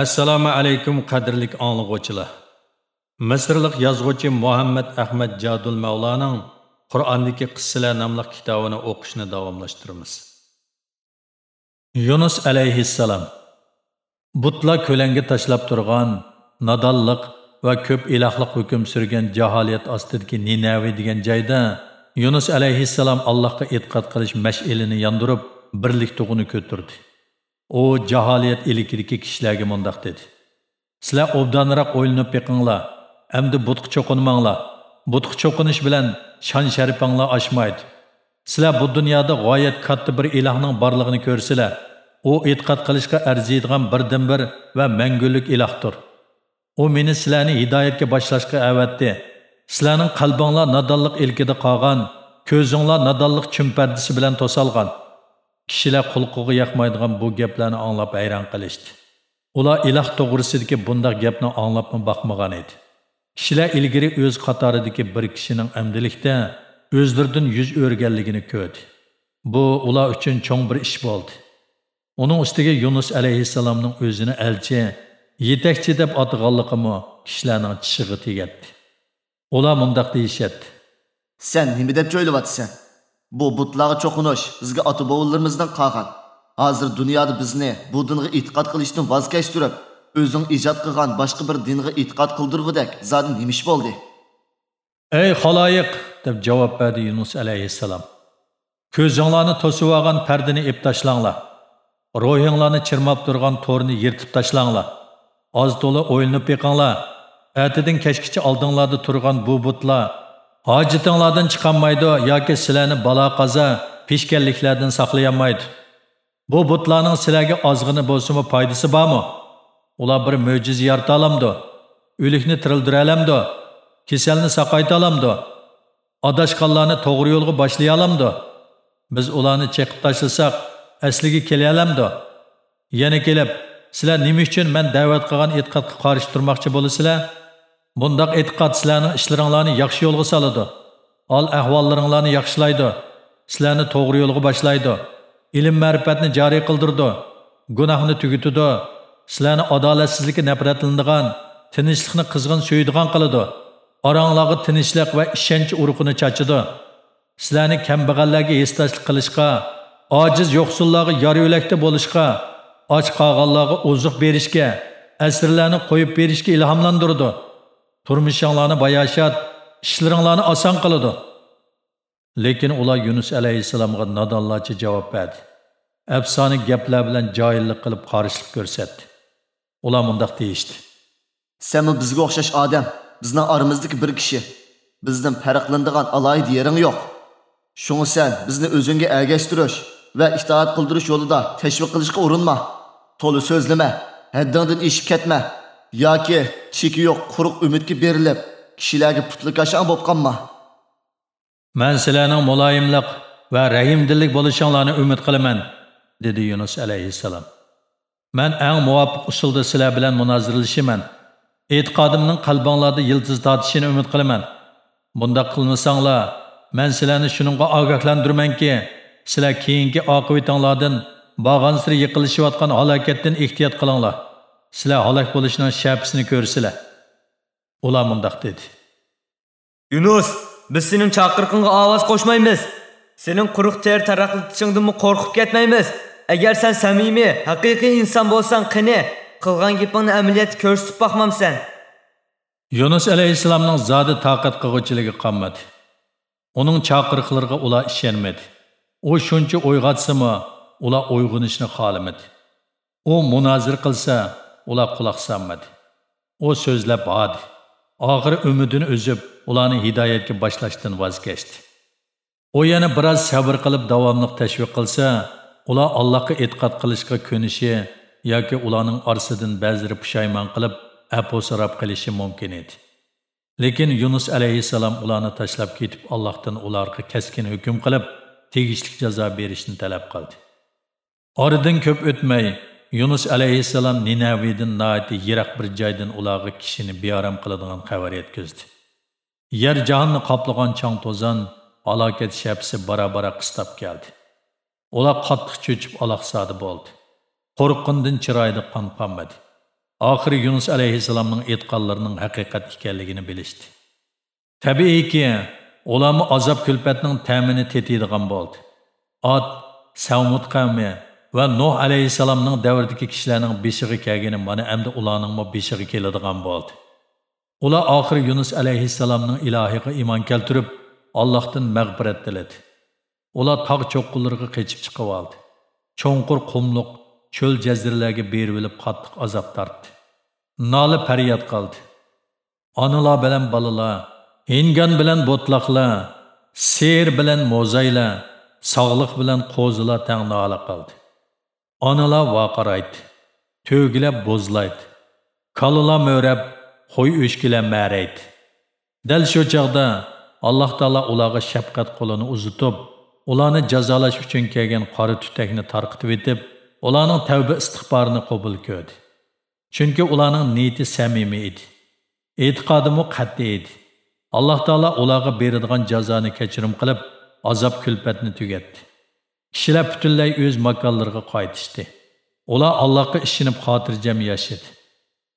assalomu alaykum qadrlik anglag'uvchilar misrlik yozuvchi muhammad ahmad jadul mavlaning qur'ondagi qissalar nomli kitobini o'qishni davomlashtiramiz. Yunus alayhissalom butlar ko'langa tashlab turgan nodonliq va ko'p ilohlik hukm surgan jaholiyat ostidagi ninavi degan joyda yunus alayhissalom allohga e'tiqod qilish mash'ilini yondirib birlik tug'ini ko'tirdi u jaholiyat ilikidagi kishilarga mundoq dedi. Sizlar obdonroq o'ylanib beqinglar endi butqa cho'qinmanglar. Butqa cho'qinish bilan shon sharifanglar oshmaydi. Sizlar bu dunyoda g'oyat katta bir ilohning borlig'ini ko'rsizlar u e'tiqod qilishga arziydigan birdan bir va mangulik ilohdir. U meni sizlarni hidoyatga boshlashga avatdi. Sizlarning qalbinglar nodonlik ilkida qolgan ko'zinglar nodonlik chumpardisi bilan to'salgan. Kishilar qulqiga yoqmaydigan bu gaplarni anglab hayron qilishdi. Ular iloh to'g'risidagi bundoq gapni anglabmi boqmagan edi. Kishilar ilgari o'z qatoridagi bir kishining amdilikda o'zlaridan yuz o'rganligini ko'rdi. Bu ular uchun cho'ng bir ish bo'ldi. Uning ustiga yunus alayhissalomning o'zini elchi yetakchi deb otg'anligimi kishilarning tishig'i tegatdi. Ular mundoq deyishyapti. Sen nima deb o'ylayapsan? Bu butlarga cho'qinish bizga ota bobollarimizdan qolgan. Hozir dunyoda bizni bu dinga e'tiqod qilishdan voz kechtirib, o'zing ijod qilgan boshqa bir dinga e'tiqod qildirgudak zodi nima ish bo'ldi? ey xaloyiq deb javob berdi yunus alayhissalom. Ko'zinglarni to'sib olgan pardani ep tashlanglar. Ruhinglarni chirmab turgan to'rni yirtib tashlanglar. Oz to'la o'ylanib yiqinglar. Atidin kechgacha oldinglarda turgan bu butlar hojitinglardan chiqolmaydi yoki sizlarni balo qaza peshkanliklardan saqlayolmaydi. Bu butlarning sizlarga ozg'ini bo'lsimi foydasi bormi? Ular bir mo'jiza yarata olamdi. O'likni tirildira olamdi. Kasalni saqayta olamdi. Adashqanlarni to'g'ri yo'lga boshlay olamdi. Biz ularni cheqib tashlasak asliga kela olamdi. Yana kelib sizlar nima uchun man da'vat qilgan e'tiqodga qarshi turmoqchi bo'lasizlar? Bundaq e'tiqod sizlarning ishlaringlarni yaxshi yo'lga salıdı. Al əhvallarınızı yaxşılaydı. Sizlarni to'g'ri yo'lga boshlaydi. Ilm ma'rifatni joriy qildirdi. Gunohni tügütüdü. Sizlarni adolatsizlikka nafratlanadigan, tinchlikni qizg'in so'yadigan qiladi. Oranglarga tinchlik va işənç urug'ini çaçıdı. Sizlarni kambag'allarga esdashlik qilishga, ojiz yo'qsullarga yar yo'lakda bo'lishga, och qolganlarga oziq berishga, asirlarni qo'yib berishga ilhomlantirdi. Turmushinglarni bayashat ishlaringlarni oson qiladi lekin ular yunus alayhissalomga nodonlarcha javob berdi afsona gaplar bilan joyillik qilib qarshilik ko'rsatdi ular mundoq deyishdi Sen bizga o'xshash odam, bizning oramizdagi bir kishi. Bizdan farqlanadigan alohida yering yo'q. Shunga sen bizni o'zingga ergashtirish va itoat qildirish yo'lida tashviq qilishga urinma. To'li so'zlama, haddingdan eshib ketma. Yoki cheki yo'q quruq umidga berilib kishilarga putlakashan bo'lib qolma. Man sizlarning muloyimlik va rahimdillik bo'lishinglarni umid qilaman dedi yunus alayhissalom. Man eng muvofiq usulda sizlar bilan munozirlashaman e'tiqodimning qalbinglarda yildiz tortishini umid qilaman. Bundoq qilmasanglar man sizlarni shuningga ogohlantirmanki sizlar keyingi oqibatinglardan borgan siri yiqilishayotgan halokatdan ehtiyot qilinglar. Sizlar halok bo'lishning shapisini ko'rsizlar. Ular mundoq dedi. Yunus biz sening chaqiriqingga ovoz qo'shmaymiz. Sening quruq ter taraqlatishingdanmi qo'rqib ketmaymiz. Agar sen samimiy haqiqiy inson bo'lsang qani qilgan gapingni amaliyotda ko'rsatib boqmamsan. Yunus alayhissalomning zodi toqat qilg'uvchiligi qolmadi. Uning chaqiriqlariga ular ishonmadi. U shuncha uyg'otsimi ular uyg'onishni xohlamadi. U munozir qilsa ular quloq solmadi. U so'zlab bodi oxiri umidini uzib ularni hidoyatga boshlashdan voz kechdi u yana biroz sabr qilib davomli tashviq qilsa ular allohga e'tiqod qilishga ko'nishi yoki ularning orsidan ba'zilari pushaymon qilib apu so'rab qilishi mumkin edi. Lekin yunus alayhissalom ularni tashlab ketib allohdan ularga kaskin hukm qilib tegishli jazo berishni talab qildi. Oradan ko'p o'tmay Yunus alayhissalom Ninaviydan naati yiroq bir joydan ularga kishini biyaram qiladigan xabar yetkazdi. Yer jahonni qoplagan chang to'zon alokat shapsi bara-bara qistab keldi. Ular qattiq cho'chib aloqsadi bo'ldi. Qo'rqqandan chiroyida qon qonmadi. oxiri yunus alayhissalomning aytganlarining haqiqat ekanligini bilishdi tabiiyki ularni azob kulpatning ta'mini tetiydigan bo'ldi ot savmud qavmi va nuh alayhissalomning davridagi kishilarning beshig'i kelgani mana endi ularning beshig'i keladigan bo'ldi. Ular oxiri yunus alayhissalomning ilohiga iymon keltirib allohdan mag'firat tiladi. Ular tog' cho'qqilariga qechib chiqib oldi. Cho'nqur qumliq cho'l jaziralarga berilib qattiq azob tortdi. Nola faryod qildi. Onalar bilan bolalar ingan bilan bo'tloqlar ser bilan mo'zaylar sog'liq bilan qo'zilar tang nola qildi. Onalar vaqiraydi to'gilab bo'zlaydi kalalar mo'rab qo'y o'shkilar ma'raydi dal shu chog'da alloh taolo ularga shafqat qo'lini uzitib ularni jazolash uchun kelgan qora tutakni tarqitib etib ularning tavba istig'forini qabul ko'rdi chunki ularning niyati samimiy edi e'tiqodimi qat'iy edi alloh taolo ularga beradigan jazoni kechirim qilib azob kulpatni tugatdi Kişiler butunlay o'z makallarına qaytishdi. Ular allohga işinip xotirjam yashadi.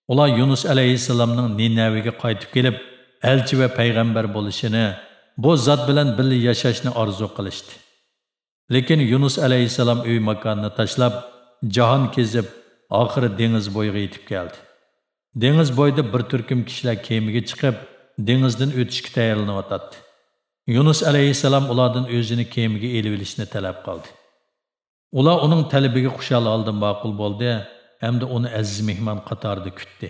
Ular yunus alayhissalomning ninaviga qaytib kelib elchi va payg'ambar bo'lishini bu zot bilan birga yashashni orzu qilishdi. Lekin yunus aleyhisselam uy makonni tashlab jahon kezib oxiri dengiz bo'yiga yetib keldi. Dengiz bo'yida bir turkum kishilar kemiga chiqib dengizdan o'tishga tayyorlanayotdi. Yunus alayhissalom ulardan o'zini kemaga elib olishni talab qildi. Ular uning talabiga xushal oldi ma'qul bo'ldi hamda uni aziz mehmon qatorida kutdi.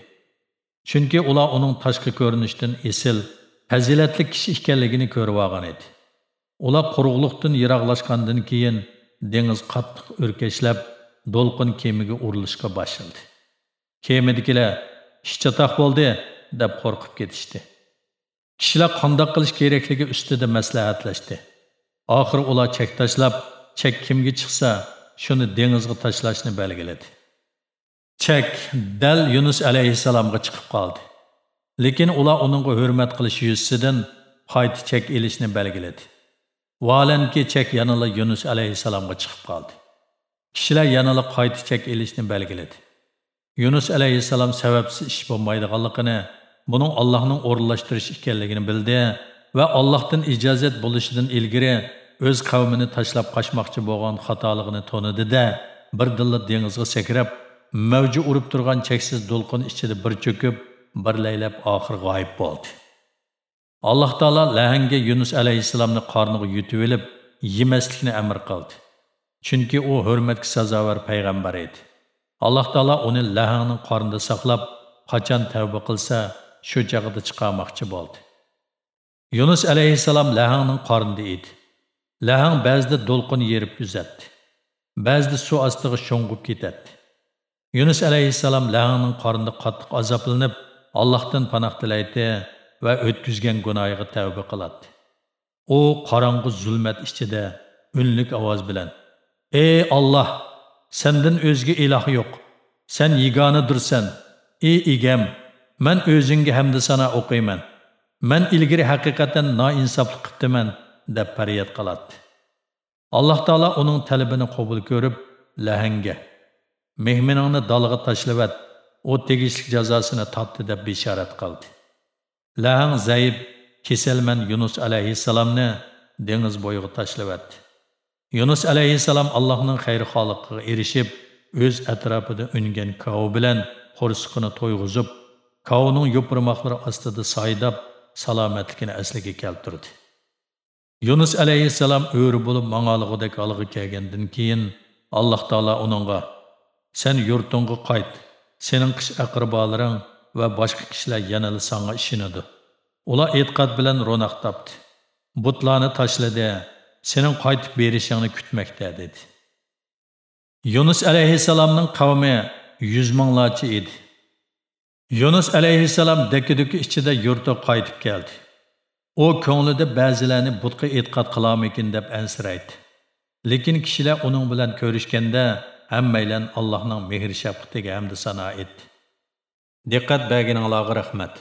Chunki ular uning tashqi ko'rinishidan esil fazilatli kishi ekanligini ko'rib olgan edi. Ular quruqlikdan yiroqlashgandan keyin dengiz qattiq o'rkashlab do'lqin kemaga urilishga boshladi kemadagilar "Ishchatoq bo'ldi deb qo'rqib ketishdi. Kishilar qandoq qilish kerakligi ustida maslahatlashdi. Oxiri ular chek tashlab chek kimga chiqsa shuni dengizga tashlashni belgiladi. Chek dal yunus alayhissalomga chiqib qoldi. Lekin ular uningga hurmat qilish yuzasidan qayta chek ilishni belgiladi. Valanki chek yanala yunus alayhissalomga chiqib qoldi. Kishilar yanala qayta chek ilishni belgiladi. Yunus alayhissalom sababsiz ish bo'lmaydiganligini buning allohning o'rinlashtirish ekanligini bildi va allohdan ijozat bo'lishidan ilgari o'z qavmini tashlab qochmoqchi bo'lgan xatoligini to'nidida bir dilla dengizga sakrab mavji urib turgan cheksiz to'lqin ichida bir cho'kib bir laylab oxir g'oyib bo'ldi. Alloh taolo lahanga yunus alayhissalomni qorniga yutib olib yemaslikni amr qildi. Chunki u hurmatga sazovor payg'ambar edi. Alloh taolo uni lahangning qornida saqlab qachon tavba qilsa shu chog'ida chiqarmoqchi bo'ldi. Yunus alayhissalom lahangning qornida edi. Lahang ba'zida do'lqin yerib uzatdi ba'zida suv ostiga sho'ng'ib ketadi. Yunus alayhissalom lahangning qornida qattiq azoblanib allohdan panoh tilaydi va o'tkazgan gunohiga tavba qiladi. U qorong'u zulmat ichida unlik ovoz bilan ey olloh sendan o'zga iloh yo'q. Sen yigonidursan ey egam man o'zingga hamda sana o'qiyman. Man ilgari haqiqatan noinsoflik qilibdiman deb faryod qiladi alloh taolo uning talabini qabul ko'rib lahanga mehmoningni dalg'a tashlavat u tegishli jazosini totdi deb bishorat qildi. Lahang zaif kasalman yunus alayhissalomni dengiz bo'yiga tashlavatdi. Yunus alayhissalom allohning xayri xoliqiga erishib o'z atrofida ungan kovi bilan qo'rsiqini to'yg'izib Kavunun yo'pirmoqlari astıdı saydab, salametlikini asliga keltirdi. Yunus alayhissalom o'ri bo'lib mang'alig'idek olg'i kelgandan kiyin, Allah taolo uningga sen yurtingga qayt. senin kış aqrabolaring va boshqa kishilar yanılı sana işinidir. Ola etqat bilan ro'naq tapdı. Butlarni taşladı, senin qaytib berişini kutmoqda dedi. Yunus aleyhisselamın kavmi yüz manlaçı idi. Yunus alayhissalom dakkiduki ichida yurtga qaytib keldi. U ko'nglida ba'zilarni butqa e'tiqod qilamikin deb ansiraydi. Lekin kishilar uning bilan ko'rishganda hammaylan Allohning mehr shafqatiga hamd sano etdi. Diqqat berganinglarga rahmat.